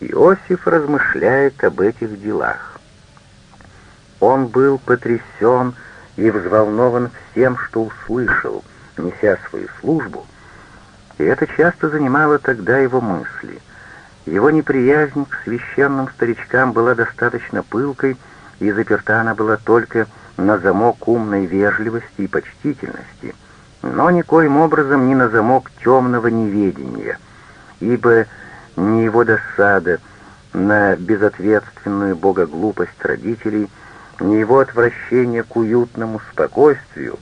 Иосиф размышляет об этих делах. Он был потрясен и взволнован всем, что услышал, неся свою службу, и это часто занимало тогда его мысли. Его неприязнь к священным старичкам была достаточно пылкой, и заперта она была только на замок умной вежливости и почтительности, но никоим образом не на замок темного неведения, ибо ни его досада на безответственную богоглупость родителей, ни его отвращение к уютному спокойствию,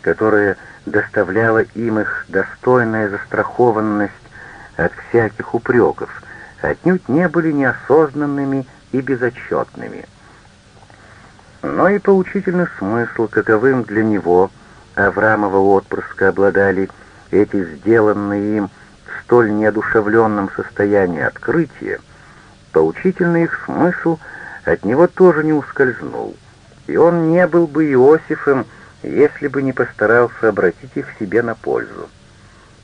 которое доставляло им их достойная застрахованность от всяких упреков, отнюдь не были неосознанными и безотчетными. Но и поучительный смысл, каковым для него, Аврамова отпрыска, обладали эти сделанные им столь неодушевленном состоянии открытия, поучительный их смысл от него тоже не ускользнул, и он не был бы Иосифом, если бы не постарался обратить их себе на пользу.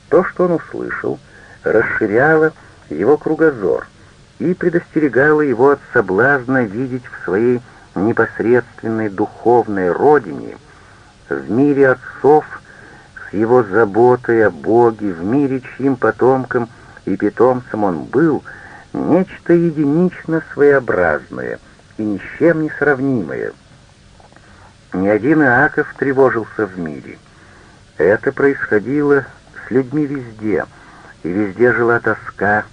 То, что он услышал, расширяло его кругозор и предостерегало его от соблазна видеть в своей непосредственной духовной родине, в мире отцов его заботой о Боге, в мире чьим потомком и питомцем он был, нечто единично своеобразное и ни с чем не сравнимое — ни один Иаков тревожился в мире. Это происходило с людьми везде, и везде жила тоска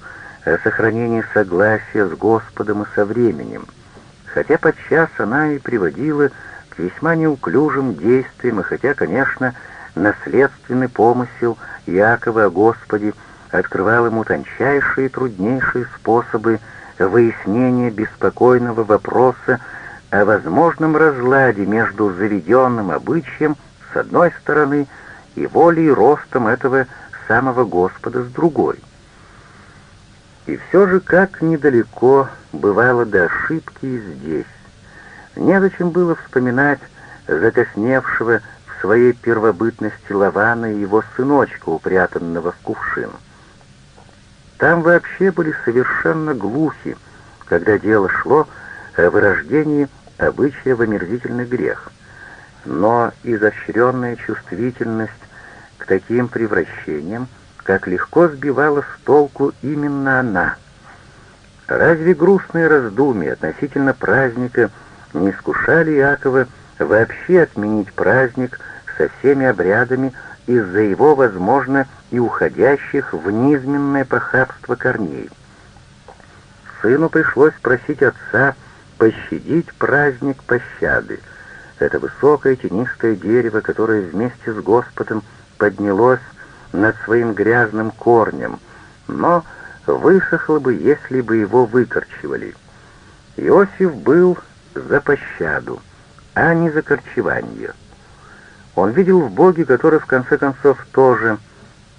о сохранении согласия с Господом и со временем, хотя подчас она и приводила к весьма неуклюжим действиям, и хотя, конечно, наследственный помысел Якова о Господе открывал ему тончайшие и труднейшие способы выяснения беспокойного вопроса о возможном разладе между заведенным обычаем с одной стороны и волей и ростом этого самого Господа с другой. И все же как недалеко бывало до ошибки и здесь. Незачем было вспоминать закосневшего своей первобытности Лавана и его сыночка, упрятанного в кувшин. Там вообще были совершенно глухи, когда дело шло о вырождении обычая в омерзительный грех, но изощренная чувствительность к таким превращениям, как легко сбивала с толку именно она. Разве грустные раздумья относительно праздника не искушали Иакова вообще отменить праздник со всеми обрядами из-за его, возможно, и уходящих в низменное похабство корней? Сыну пришлось просить отца пощадить праздник пощады. Это высокое тенистое дерево, которое вместе с Господом поднялось над своим грязным корнем, но высохло бы, если бы его выкорчевали. Иосиф был за пощаду, а не за корчевание. Он видел в Боге, который в конце концов тоже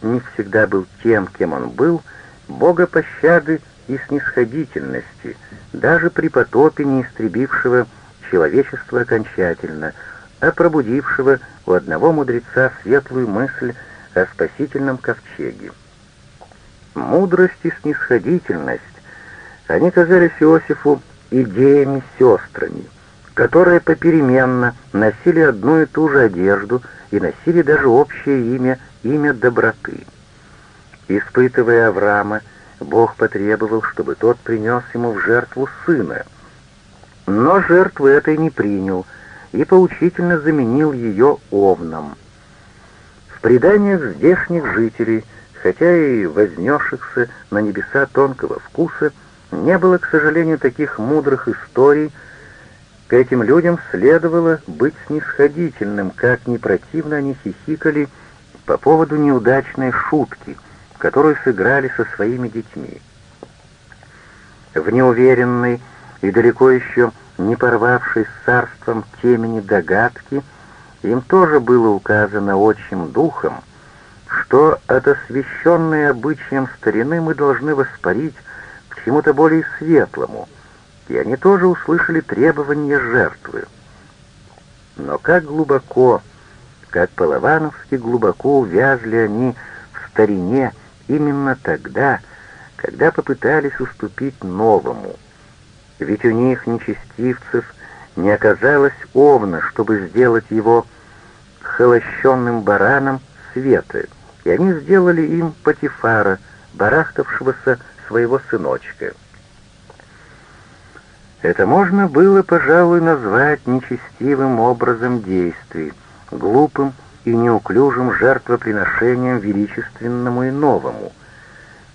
не всегда был тем, кем он был, Бога пощады и снисходительности, даже при потопе, не истребившего человечество окончательно, а пробудившего у одного мудреца светлую мысль о спасительном ковчеге. Мудрость и снисходительность, они казались Иосифу идеями-сестрами, которые попеременно носили одну и ту же одежду и носили даже общее имя, имя доброты. Испытывая Авраама, Бог потребовал, чтобы тот принес ему в жертву сына. Но жертвы этой не принял и поучительно заменил ее овном. В преданиях здешних жителей, хотя и вознесшихся на небеса тонкого вкуса, не было, к сожалению, таких мудрых историй, к этим людям следовало быть снисходительным, как ни противно они хихикали по поводу неудачной шутки — которую сыграли со своими детьми. В неуверенной и далеко еще не порвавшей с царством темени догадки, им тоже было указано отчим духом, что от освященной обычаем старины мы должны воспарить к чему-то более светлому, и они тоже услышали требования жертвы. Но как глубоко, как по-лавановски глубоко увязли они в старине, Именно тогда, когда попытались уступить новому. Ведь у них, нечестивцев, не оказалось овна, чтобы сделать его холощенным бараном света, и они сделали им Патифара, барахтавшегося своего сыночка. Это можно было, пожалуй, назвать нечестивым образом действий, глупым и неуклюжим жертвоприношением величественному и новому.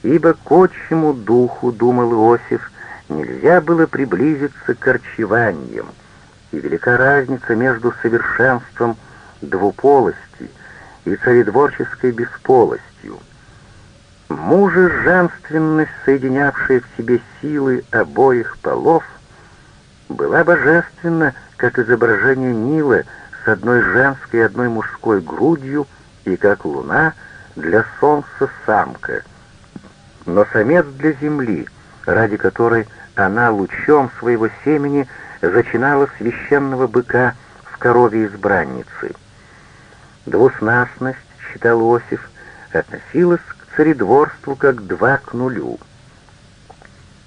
Ибо к отчему духу, думал Иосиф, нельзя было приблизиться к корчеваниям, и велика разница между совершенством двуполости и царедворческой бесполостью. Мужа женственность, соединявшая в себе силы обоих полов, была божественна, как изображение Нила с одной женской и одной мужской грудью и как луна для солнца самка. Но самец для земли, ради которой она лучом своего семени зачинала священного быка в корове избранницы. Двуснастность, считал Осиф, относилась к царедворству как два к нулю.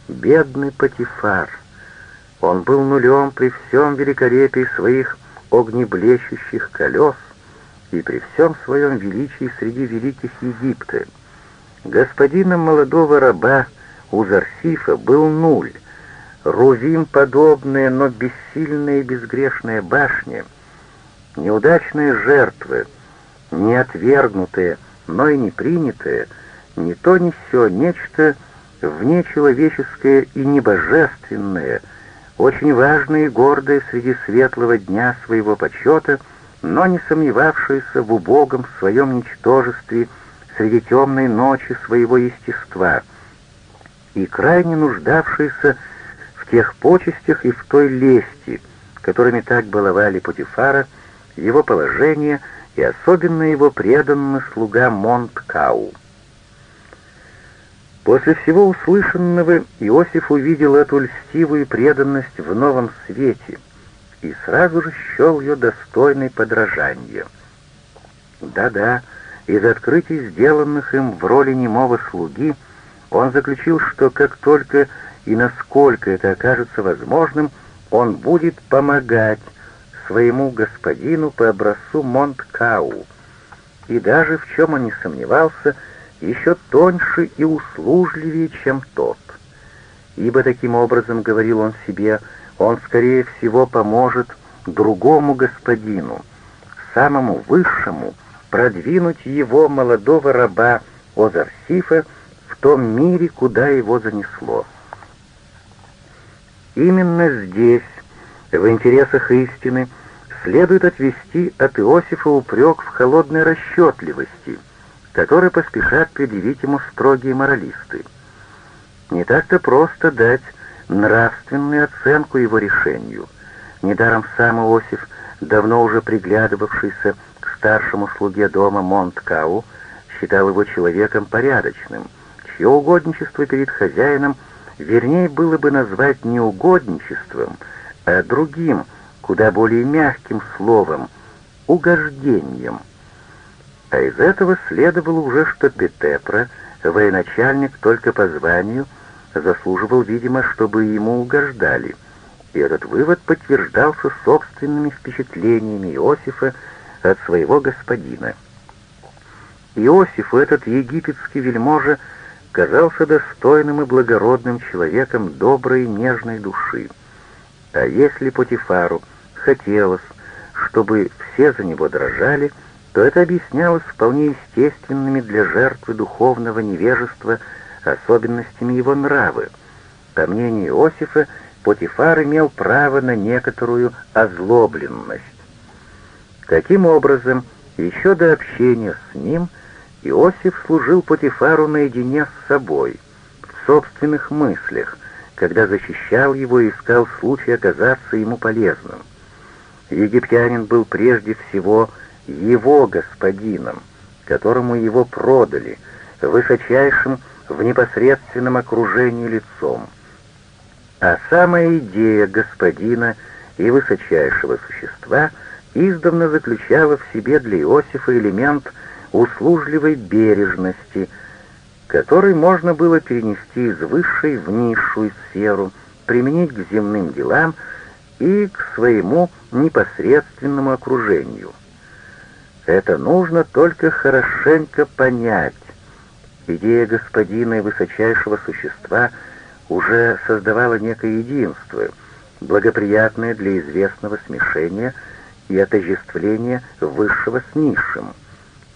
Бедный Патифар! Он был нулем при всем великолепии своих огнеблещущих колес и при всем своем величии среди великих Египта. Господином молодого раба Узарсифа был нуль, Рувим подобная, но бессильная и безгрешная башня, неудачные жертвы, не отвергнутые, но и не принятые, не то ни сё, нечто внечеловеческое и небожественное — очень важный и гордый среди светлого дня своего почета, но не сомневавшийся в убогом своем ничтожестве среди темной ночи своего естества и крайне нуждавшийся в тех почестях и в той лести, которыми так баловали Путифара, его положение и особенно его преданный слуга Монткау. После всего услышанного Иосиф увидел эту льстивую преданность в новом свете и сразу же счел ее достойной подражания. Да-да, из открытий, сделанных им в роли немого слуги, он заключил, что как только и насколько это окажется возможным, он будет помогать своему господину по образцу Монткау. И даже в чем он не сомневался — еще тоньше и услужливее, чем тот. Ибо таким образом, говорил он себе, он скорее всего поможет другому господину, самому высшему, продвинуть его молодого раба Озарсифа в том мире, куда его занесло. Именно здесь, в интересах истины, следует отвести от Иосифа упрек в холодной расчетливости — который поспешат предъявить ему строгие моралисты. Не так-то просто дать нравственную оценку его решению. Недаром сам Иосиф, давно уже приглядывавшийся к старшему слуге дома Монткау, считал его человеком порядочным, чье угодничество перед хозяином вернее было бы назвать не угодничеством, а другим, куда более мягким словом — угождением — а из этого следовало уже, что Петепра, военачальник только по званию, заслуживал, видимо, чтобы ему угождали. И этот вывод подтверждался собственными впечатлениями Иосифа от своего господина. Иосифу этот египетский вельможа казался достойным и благородным человеком доброй и нежной души. А если Потифару хотелось, чтобы все за него дрожали, то это объяснялось вполне естественными для жертвы духовного невежества особенностями его нравы. По мнению Иосифа, Потифар имел право на некоторую озлобленность. Таким образом, еще до общения с ним Иосиф служил Потифару наедине с собой, в собственных мыслях, когда защищал его и искал случай оказаться ему полезным. Египтянин был прежде всего его господином, которому его продали, высочайшим в непосредственном окружении лицом. А самая идея господина и высочайшего существа издавна заключала в себе для Иосифа элемент услужливой бережности, который можно было перенести из высшей в низшую сферу, применить к земным делам и к своему непосредственному окружению. Это нужно только хорошенько понять. Идея господина и высочайшего существа уже создавала некое единство, благоприятное для известного смешения и отождествления высшего с низшим.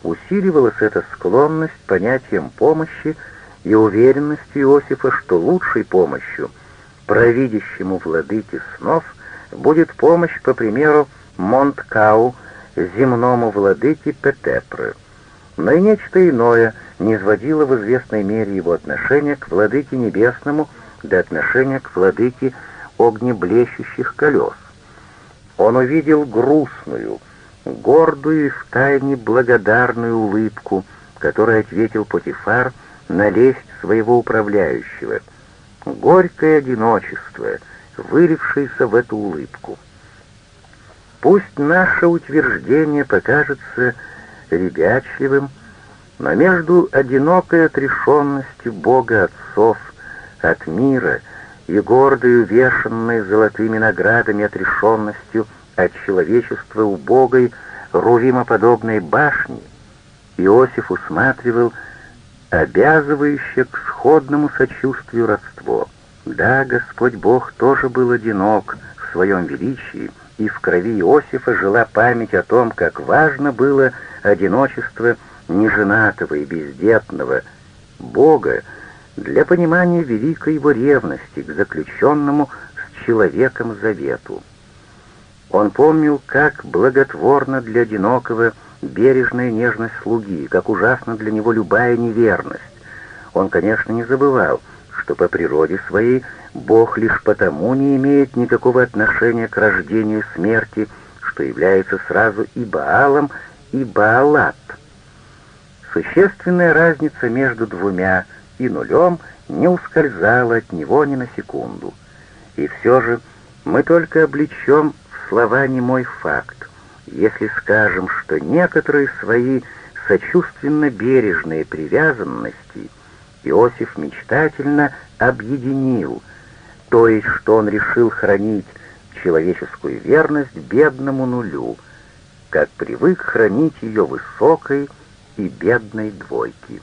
Усиливалась эта склонность понятием помощи и уверенностью Иосифа, что лучшей помощью провидящему владыке снов будет помощь, по примеру, Монткау, земному владыке Петепры. Но и нечто иное не сводило в известной мере его отношения к владыке небесному до отношения к владыке огнеблещущих колес. Он увидел грустную, гордую и втайне благодарную улыбку, которой ответил Потифар на лесть своего управляющего. Горькое одиночество, вылившееся в эту улыбку. Пусть наше утверждение покажется ребячливым, но между одинокой отрешенностью Бога Отцов от мира и гордой увешанной золотыми наградами отрешенностью от человечества убогой, рувимоподобной башни, Иосиф усматривал обязывающее к сходному сочувствию родство. Да, Господь Бог тоже был одинок в своем величии, и в крови Иосифа жила память о том, как важно было одиночество неженатого и бездетного Бога для понимания великой его ревности к заключенному с человеком завету. Он помнил, как благотворна для одинокого бережная нежность слуги, как ужасна для него любая неверность. Он, конечно, не забывал, что по природе своей Бог лишь потому не имеет никакого отношения к рождению и смерти, что является сразу и Баалом, и Баалат. Существенная разница между двумя и нулем не ускользала от него ни на секунду. И все же мы только облечем в слова немой факт, если скажем, что некоторые свои сочувственно-бережные привязанности Иосиф мечтательно объединил — то есть что он решил хранить человеческую верность бедному нулю, как привык хранить ее высокой и бедной двойки.